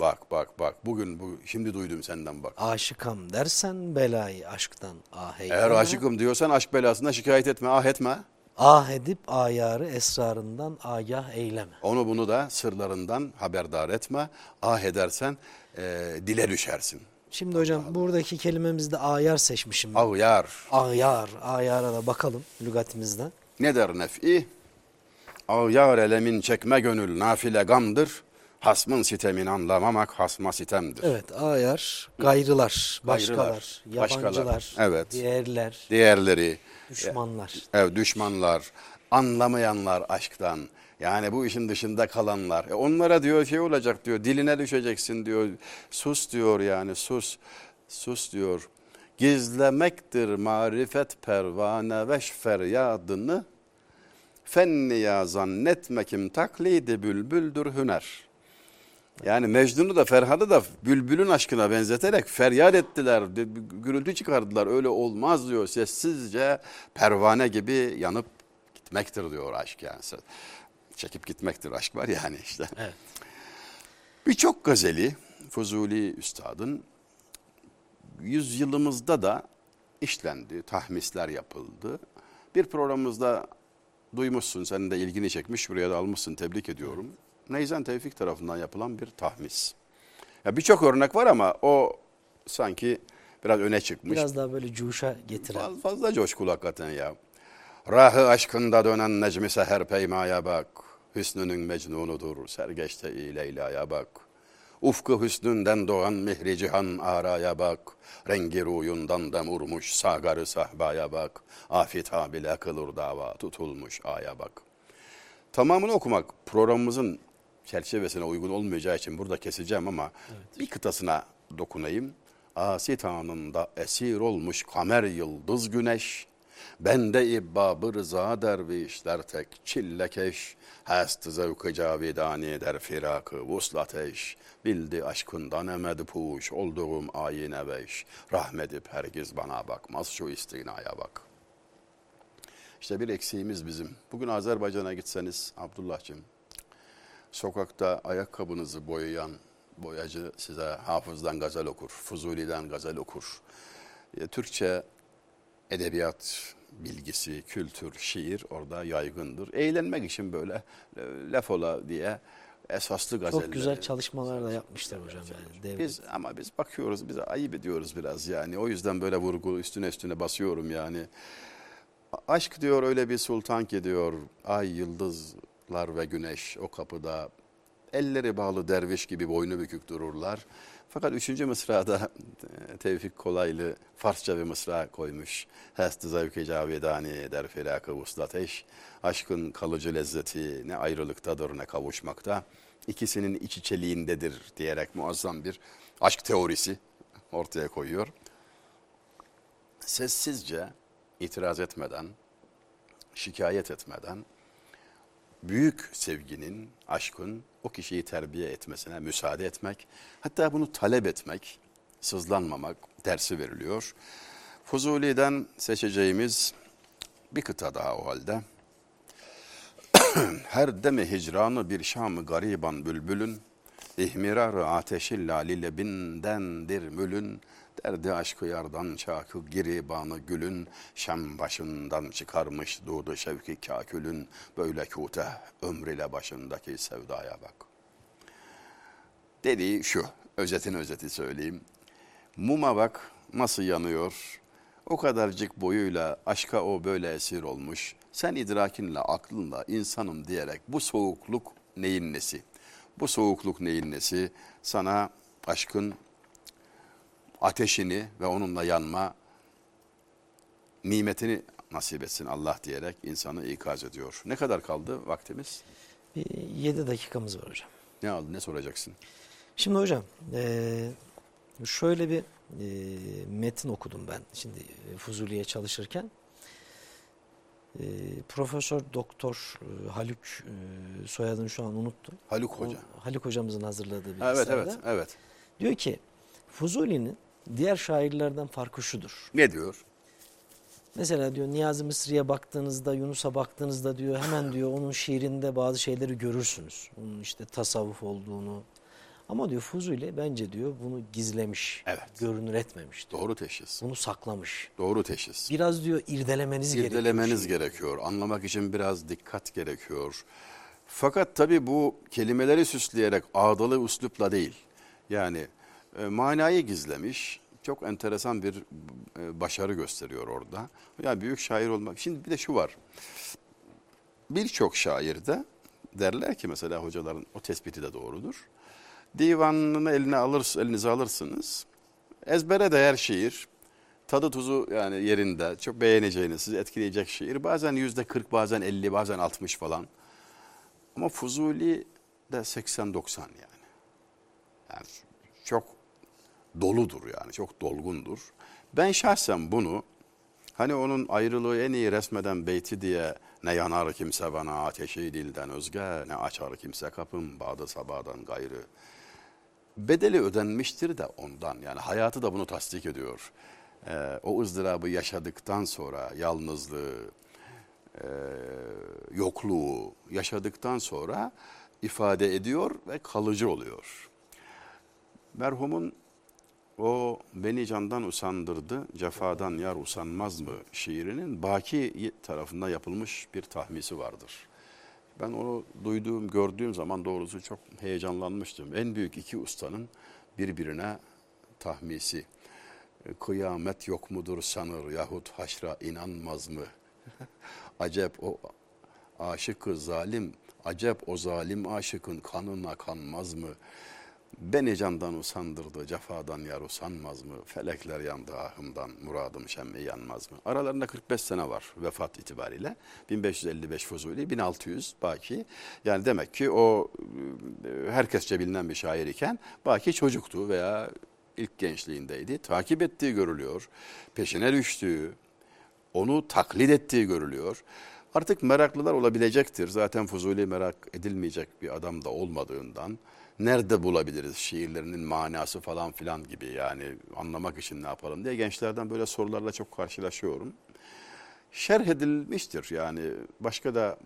Bak bak bak. Bugün bu şimdi duydum senden bak. Aşıkam dersen belayı aşktan ah eyleme. Eğer aşıkım diyorsan aşk belasına şikayet etme, ah etme. Ah edip ayarı esrarından agah eyleme. Onu bunu da sırlarından haberdar etme. Ah edersen e, dile düşersin. Şimdi hocam buradaki kelimemizde ayar seçmişim. Ah yar. Ayar, ayara da bakalım lügatimizden. Ne der nef'i? Ah yar elemin çekme gönül nafile gamdır. Hasmın sitemini anlamamak hasma sitemdir. Evet, ayar, gayrılar, başkalar, Gayrılar, başkalar, yabancılar, evet. diğerler. Diğerleri Düşmanlar. Evet, düşmanlar, anlamayanlar aşktan. Yani bu işin dışında kalanlar. E onlara diyor şey olacak diyor. Diline düşeceksin diyor. Sus diyor yani sus. Sus diyor. Gizlemektir marifet pervane veş feryadını. Fenniya zannetme kim taklidi bülbüldür hüner. Yani Mecnun'u da Ferhat'ı da bülbülün aşkına benzeterek feryat ettiler, gürültü çıkardılar. Öyle olmaz diyor. Sessizce pervane gibi yanıp gitmektir diyor aşk yani. Çekip gitmektir aşk var yani işte. Evet. Birçok gazeli Fuzuli Üstad'ın yüzyılımızda da işlendi, tahmisler yapıldı. Bir programımızda duymuşsun, senin de ilgini çekmiş, buraya da almışsın, tebrik ediyorum. Neyzen Tevfik tarafından yapılan bir tahmis. Ya birçok örnek var ama o sanki biraz öne çıkmış. Biraz daha böyle cuşa getiren. Faz- Fazla coşkulu hakikaten ya. Rahı aşkında dönen necmi seher peymaya bak. Hüsnünün mecnunudur sergeçte i Leyla'ya bak. Ufku hüsnünden doğan mihri cihan araya bak. Rengi ruyundan dem vurmuş sagarı sahbaya bak. Afita bile kılır dava tutulmuş aya bak. Tamamını okumak programımızın çerçevesine uygun olmayacağı için burada keseceğim ama bir kıtasına dokunayım. Asit anında esir olmuş kamer yıldız güneş. Bende ibbabı rıza dervişler tek çillekeş. Hast zevkı cavidani der firakı vuslateş. Bildi aşkından emedi puş olduğum ayine beş. Rahmedip hergiz bana bakmaz şu istinaya bak.'' İşte bir eksiğimiz bizim. Bugün Azerbaycan'a gitseniz Abdullah'cığım, sokakta ayakkabınızı boyayan boyacı size hafızdan gazel okur, Fuzuli'den gazel okur. E, Türkçe edebiyat bilgisi, kültür, şiir orada yaygındır. Eğlenmek için böyle e, laf ola diye esaslı gazeller. Çok güzel çalışmalar da yapmışlar hocam. Yani. Devlet. Biz ama biz bakıyoruz, bize ayıp ediyoruz biraz yani. O yüzden böyle vurgu üstüne üstüne basıyorum yani. Aşk diyor öyle bir sultan ki diyor ay yıldızlar ve güneş o kapıda elleri bağlı derviş gibi boynu bükük dururlar. Fakat üçüncü mısrada e, Tevfik Kolaylı Farsça bir mısra koymuş. Hest zevki cavidani der firakı vuslateş. Aşkın kalıcı lezzeti ne ayrılıktadır ne kavuşmakta. İkisinin iç içeliğindedir diyerek muazzam bir aşk teorisi ortaya koyuyor. Sessizce itiraz etmeden, şikayet etmeden büyük sevginin, aşkın o kişiyi terbiye etmesine müsaade etmek, hatta bunu talep etmek, sızlanmamak dersi veriliyor. Fuzuli'den seçeceğimiz bir kıta daha o halde. Her deme hicranı bir şamı gariban bülbülün, ihmirarı ateşi lali lebindendir mülün, derdi aşkı yardan çakı giribanı gülün, şem başından çıkarmış doğdu şevki kakülün, böyle kute ömrüyle başındaki sevdaya bak. Dediği şu, özetin özeti söyleyeyim. Muma bak nasıl yanıyor, o kadarcık boyuyla aşka o böyle esir olmuş. Sen idrakinle, aklınla insanım diyerek bu soğukluk neyin nesi? Bu soğukluk neyin nesi? Sana aşkın ateşini ve onunla yanma nimetini nasip etsin Allah diyerek insanı ikaz ediyor. Ne kadar kaldı vaktimiz? Bir 7 dakikamız var hocam. Ne aldı, ne soracaksın? Şimdi hocam eee, şöyle bir eee, metin okudum ben şimdi e, Fuzuli'ye çalışırken. Eee, Profesör Doktor e, Haluk e, soyadını şu an unuttum. Haluk Hoca. O, Haluk hocamızın hazırladığı bir Evet, evet, evet. Diyor ki Fuzuli'nin diğer şairlerden farkı şudur. Ne diyor? Mesela diyor Niyazi Mısri'ye baktığınızda, Yunus'a baktığınızda diyor hemen diyor onun şiirinde bazı şeyleri görürsünüz. Onun işte tasavvuf olduğunu. Ama diyor Fuzuli bence diyor bunu gizlemiş, Evet. görünür etmemiş. Diyor. Doğru teşhis. Bunu saklamış. Doğru teşhis. Biraz diyor irdelemeniz gerekiyor. İrdelemeniz gerekiyor. Anlamak için biraz dikkat gerekiyor. Fakat tabii bu kelimeleri süsleyerek ağdalı üslupla değil. Yani e, manayı gizlemiş. Çok enteresan bir e, başarı gösteriyor orada. Yani büyük şair olmak. Şimdi bir de şu var. Birçok şairde derler ki mesela hocaların o tespiti de doğrudur. Divanını eline alır, elinize alırsınız. Ezbere değer şiir. tadı tuzu yani yerinde çok beğeneceğiniz sizi etkileyecek şiir. Bazen yüzde 40 bazen 50 bazen 60 falan. Ama Fuzuli de 80-90 yani. Yani çok doludur yani çok dolgundur. Ben şahsen bunu hani onun ayrılığı en iyi resmeden beyti diye ne yanar kimse bana ateşi dilden özge ne açar kimse kapım bağda sabahdan gayrı. Bedeli ödenmiştir de ondan yani hayatı da bunu tasdik ediyor. Ee, o ızdırabı yaşadıktan sonra yalnızlığı, e, yokluğu yaşadıktan sonra ifade ediyor ve kalıcı oluyor. Merhumun o beni candan usandırdı, cefadan yar usanmaz mı şiirinin Baki tarafından yapılmış bir tahmisi vardır. Ben onu duyduğum, gördüğüm zaman doğrusu çok heyecanlanmıştım. En büyük iki ustanın birbirine tahmisi. Kıyamet yok mudur sanır yahut haşra inanmaz mı? Acep o aşıkı zalim, acep o zalim aşıkın kanına kanmaz mı? Beni candan usandırdı, cefadan yar usanmaz mı? Felekler yandı ahımdan, muradım şemmi yanmaz mı? Aralarında 45 sene var vefat itibariyle. 1555 Fuzuli, 1600 Baki. Yani demek ki o e, herkesçe bilinen bir şair iken Baki çocuktu veya ilk gençliğindeydi. Takip ettiği görülüyor, peşine düştüğü, onu taklit ettiği görülüyor. Artık meraklılar olabilecektir. Zaten Fuzuli merak edilmeyecek bir adam da olmadığından nerede bulabiliriz şiirlerinin manası falan filan gibi yani anlamak için ne yapalım diye gençlerden böyle sorularla çok karşılaşıyorum. Şerh edilmiştir yani başka da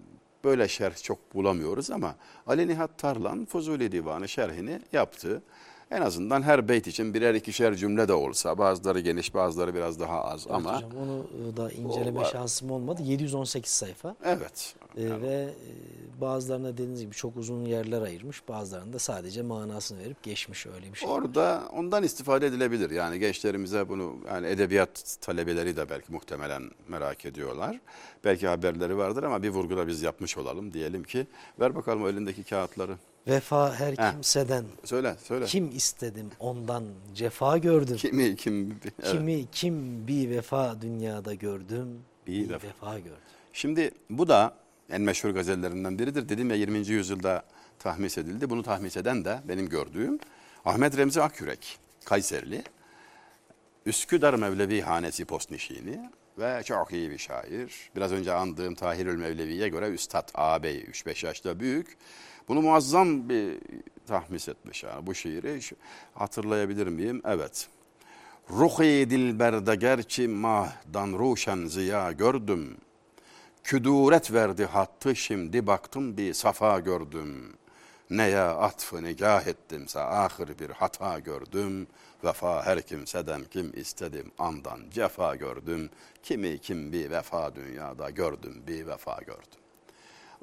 böyle şerh çok bulamıyoruz ama Ali Nihat Tarlan Fuzuli Divanı şerhini yaptı. En azından her beyt için birer ikişer cümle de olsa bazıları geniş bazıları biraz daha az Evet ama hocam, onu da inceleme var. şansım olmadı. 718 sayfa. evet Ee, ve e, bazılarına dediğiniz gibi çok uzun yerler ayırmış. Bazılarında sadece manasını verip geçmiş öyle bir şey. Orada ondan istifade edilebilir. Yani gençlerimize bunu yani edebiyat talebeleri de belki muhtemelen merak ediyorlar. Belki haberleri vardır ama bir vurgu da biz yapmış olalım. Diyelim ki ver bakalım o elindeki kağıtları. Vefa her Heh. kimseden Söyle söyle. kim istedim ondan cefa gördüm. Kimi kim? evet. Kimi kim bir vefa dünyada gördüm. Bir Bir, vefa. vefa. gördüm. Şimdi bu da en meşhur gazellerinden biridir. Dedim ya 20. yüzyılda tahmis edildi. Bunu tahmis eden de benim gördüğüm Ahmet Remzi Akyürek, Kayserili. Üsküdar Mevlevi Hanesi Postnişini ve çok iyi bir şair. Biraz önce andığım Tahirül Mevlevi'ye göre Üstad ağabey 3-5 yaşta büyük. Bunu muazzam bir tahmis etmiş yani bu şiiri. Hatırlayabilir miyim? Evet. Ruhi dilberde gerçi mahdan ruşen ziya gördüm. Küduret verdi hattı şimdi baktım bir safa gördüm. Neye atfı nigah ettimse ahir bir hata gördüm. Vefa her kimseden kim istedim andan cefa gördüm. Kimi kim bir vefa dünyada gördüm bir vefa gördüm.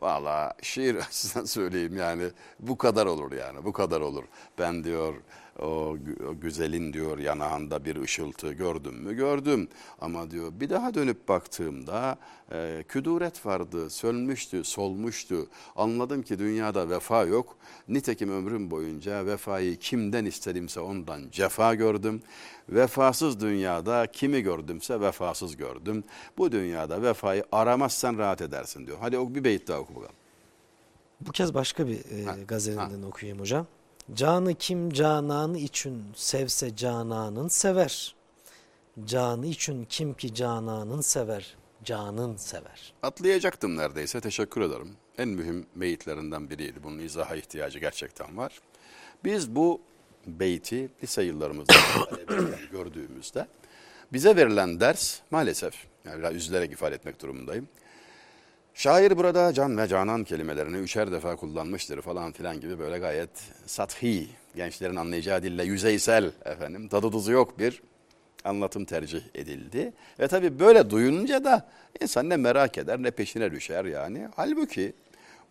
Valla şiir açısından söyleyeyim yani bu kadar olur yani bu kadar olur. Ben diyor o, gü- o güzelin diyor yanağında bir ışıltı gördüm mü gördüm. Ama diyor bir daha dönüp baktığımda e, küduret vardı sönmüştü solmuştu. Anladım ki dünyada vefa yok. Nitekim ömrüm boyunca vefayı kimden istedimse ondan cefa gördüm. Vefasız dünyada kimi gördümse vefasız gördüm. Bu dünyada vefayı aramazsan rahat edersin diyor. Hadi o bir beyit daha oku bakalım. Bu kez başka bir e, Ha, gazelinden okuyayım hocam. Canı kim cananı için sevse cananın sever. Canı için kim ki cananın sever, canın sever. Atlayacaktım neredeyse. Teşekkür ederim. En mühim beyitlerinden biriydi. Bunun izaha ihtiyacı gerçekten var. Biz bu beyti lise yıllarımızda gördüğümüzde bize verilen ders maalesef yani biraz üzülerek ifade etmek durumundayım. Şair burada can ve canan kelimelerini üçer defa kullanmıştır falan filan gibi böyle gayet sathi, gençlerin anlayacağı dille yüzeysel efendim, tadı tuzu yok bir anlatım tercih edildi. Ve tabii böyle duyunca da insan ne merak eder ne peşine düşer yani. Halbuki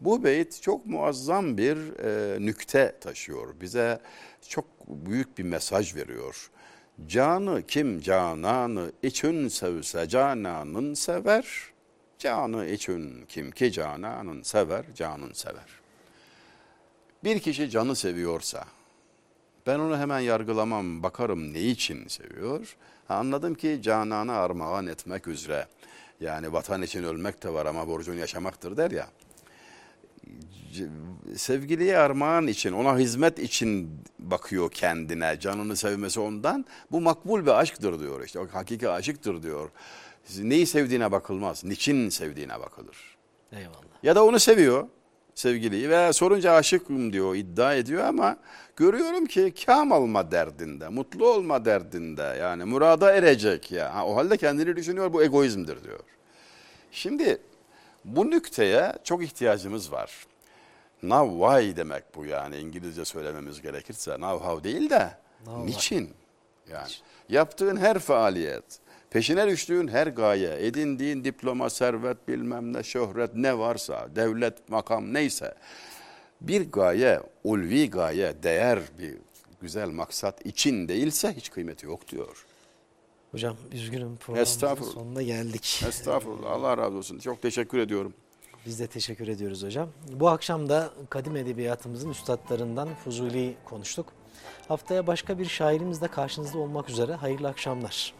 bu beyt çok muazzam bir e, nükte taşıyor. Bize çok büyük bir mesaj veriyor. Canı kim cananı için sevse cananın sever. Canı için kim ki cananın sever, canın sever. Bir kişi canı seviyorsa, Ben onu hemen yargılamam, bakarım ne için seviyor. Ha, anladım ki canana armağan etmek üzere. Yani vatan için ölmek de var ama borcunu yaşamaktır der ya. Sevgiliye armağan için, ona hizmet için bakıyor kendine. Canını sevmesi ondan. Bu makbul bir aşktır diyor işte. Hakiki aşıktır diyor. Neyi sevdiğine bakılmaz. Niçin sevdiğine bakılır. Eyvallah. Ya da onu seviyor sevgiliyi ve sorunca aşıkım diyor, iddia ediyor ama görüyorum ki kam olma derdinde, mutlu olma derdinde yani murada erecek ya. Ha, o halde kendini düşünüyor bu egoizmdir diyor. Şimdi bu nükteye çok ihtiyacımız var. Now why demek bu yani İngilizce söylememiz gerekirse now how değil de Now niçin? Yani yaptığın her faaliyet, peşine düştüğün her gaye, edindiğin diploma, servet, bilmem ne, şöhret ne varsa, devlet, makam neyse bir gaye, ulvi gaye, değer bir güzel maksat için değilse hiç kıymeti yok diyor. Hocam üzgünüm programımızın sonuna geldik. Estağfurullah Allah razı olsun. Çok teşekkür ediyorum. Biz de teşekkür ediyoruz hocam. Bu akşam da kadim edebiyatımızın üstadlarından Fuzuli konuştuk. Haftaya başka bir şairimizle karşınızda olmak üzere hayırlı akşamlar.